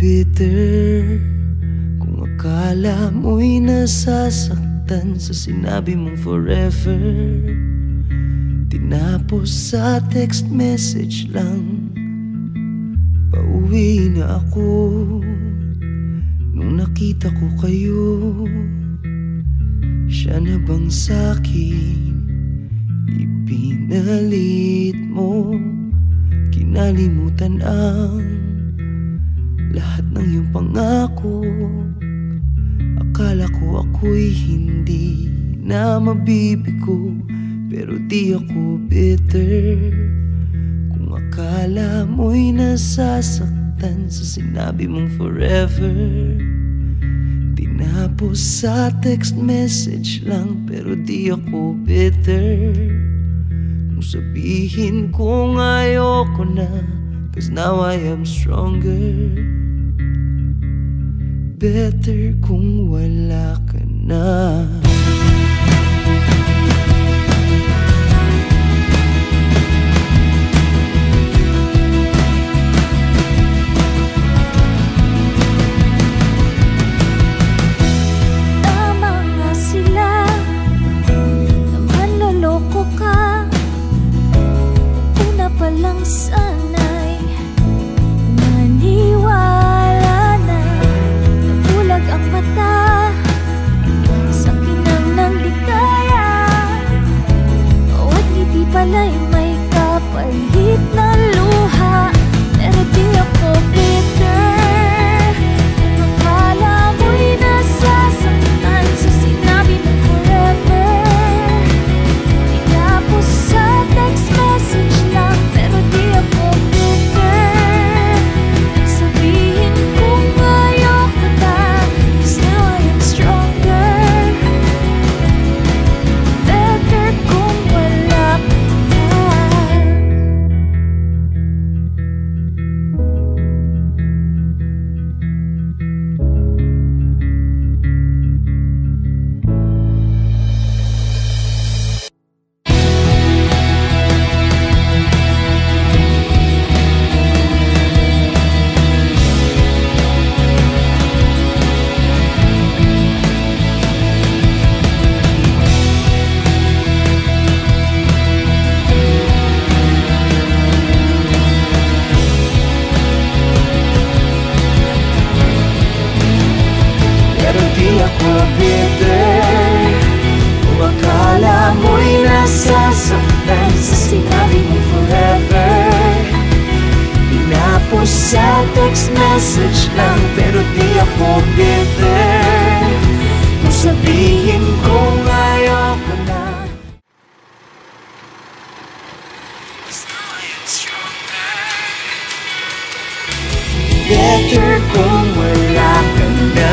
bitter Kung akala mo'y nasasaktan Sa sinabi mong forever. Tinapos sa text message lang Pauwi na ako. Nung nakita ko kayo Siya na bang sa'kin Ipinalit mo Kinalimutan ang Lahat ng iyong pangako Akala ko ako'y hindi na mabibigo Pero di ako bitter. Kung akala mo'y nasasaktan Sa sinabi mong forever Tinapos sa text message lang Pero di ako bitter. Kung sabihin kong ayoko na Cause now I am stronger Better kung wala ka na bitter Kung akala mo'y nasasaktan Sa sinabi mo forever. Tinapos sa text message lang Pero di ako bitter Kung sabihin kong ayoko na. Better kung wala ka na.